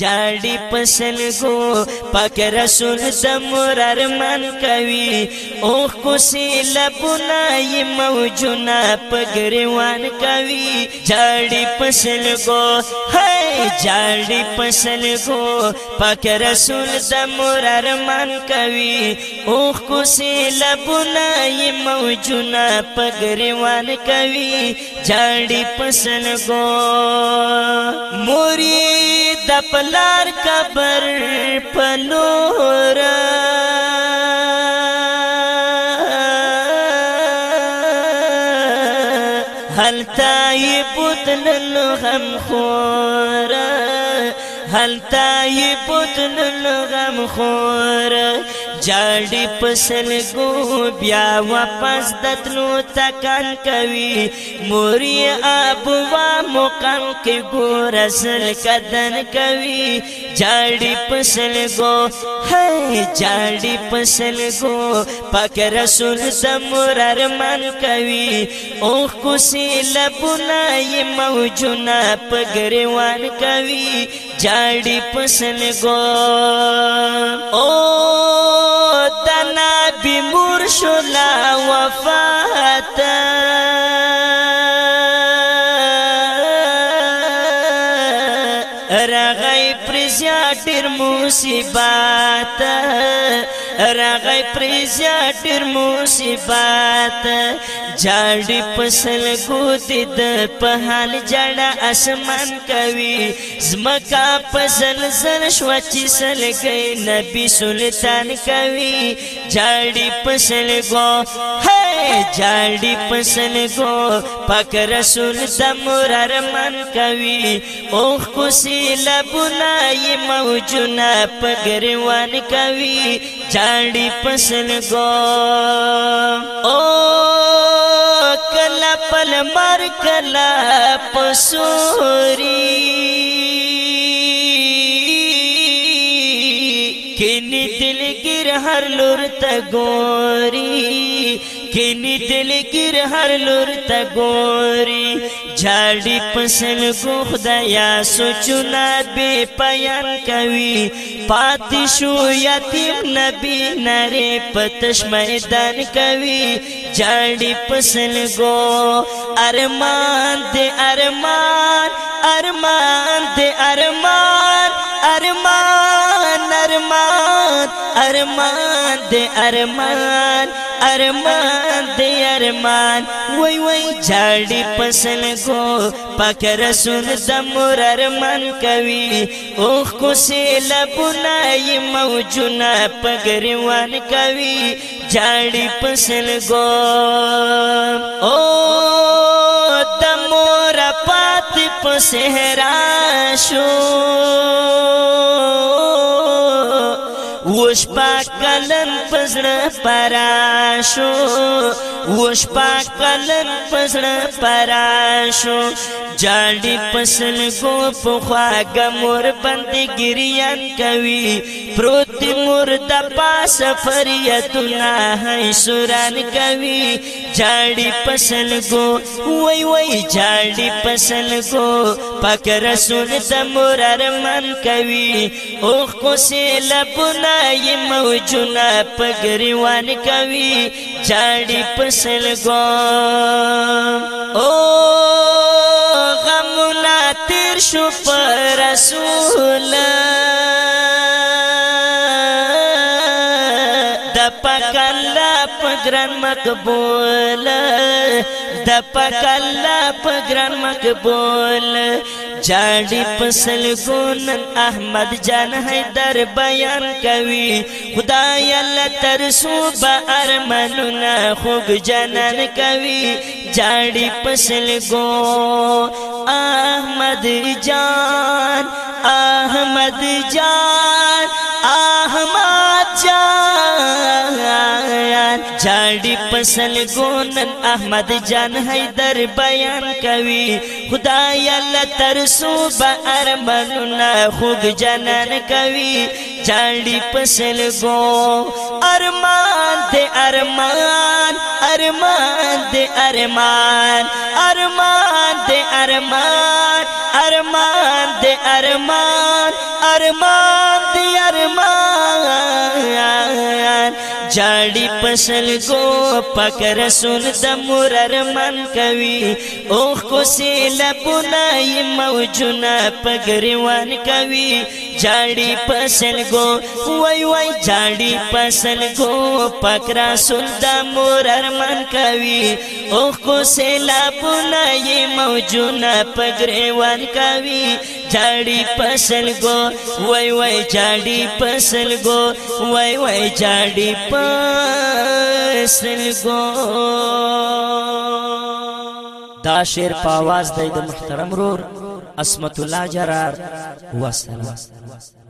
جاړي پسل گو پاک رسول زمور ارمان کوي اوخ کو سي لبنا ي موجنا پګروان کوي جاړي پسل گو هاي جاړي پسل گو پاک رسول زمور ارمان کوي اوخ کو سي لبنا ي موجنا پګروان کوي جاړي پسل گو موري د پلار قبر پلور هل تای بوتلل غم خور هل تای بوتلل غم خور جاڑی پسل گو بیا واپس دتلو تکان تکن کوی موری مقام کې گو رسل کدن کوی جاڑی پسل گو هي جاڑی پسل گو پاک رسول زمور ارمان کوی او کو لبنائی مؤ جنا پگر ون کوی جاڑی پسل گو او شلا وفات رغی پرزیا ډیر مصیبات راغی پریزیا ډیر مصیبات جاړي پسل ګوت د په حال جړه اسمان کوي زمکا پسل زل شو چې سل کوي نبی سلطان کوي جاړي پسل ګو جاړي پسن کو پاک رسول زمور ارمن کوي اوخ کو سي لبنا ي موجنا پګروان کوي جاړي پسن کو او کلا پل مر کلا پسوري کینی دلګر هر لور ته ګوري کلی دل ګر هر لور ته ګوري جاړي پسل کو خدایا سوچنا به پیان کوي پات شو یتیم نبی نری پتش میدان کوي جاړي پسل کو ارمان دې ارمان ارمان ارمان دے ارمان ارمان دے ارمان وای وای جاړي پسل کو پاک رسول زمور ارمان کوي اوخ کو سه لبنا ی موجنا پګریوان کوي جاړي پسل کو او تمور پات پسهرا شو وش پاک قلم پزړه پراشو وش پاک قلم پزړه پراشو جاړي پسل کو په خواګه مور باندې ګریان کوي پروت مور د پاس فریتنا هي سوران کوي جاړي پسل کو وای وای جاړي پسل کو پاک رسول د مور ارمان کوي اوخ کو سه لبنا ی موجنا پګریوان کوي جاړي پسل کو او مشهور شو پر رسول د پکلا پګرن مقبول د پکلا پګرن مقبول جاڑی پسل گونن احمد جان حیدر بیان کوي خدای الله ترسو به ارمنونه خوږ جنن کوي جاڑی پسل گو احمد جان احمد جان گون احمد جان حیدر بیان کوي جن ہی در بین کوی خدا حنن کوي چاړي پسل گون ارمان درمان ارمان ارمان درمان ارمان ارمان درمان ارمان ارمان ارمان ارمان جاړي پسل کو پک رسول د مرر من کوي اوخ کو سیل بنای موجنا پګریوان کوي جاڑی پسل گو وای وای جاڑی پسل گو پکرا سندا مور ارمان کوي او کو سیلا پنا یې موجونه پګری وان کوي جاڑی پسل گو وای وای جاڑی پسل گو وای وای جاڑی پسل گو دا شیر پاواز دی د محترم رور اسمت الله جرار وسلام